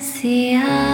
See ya.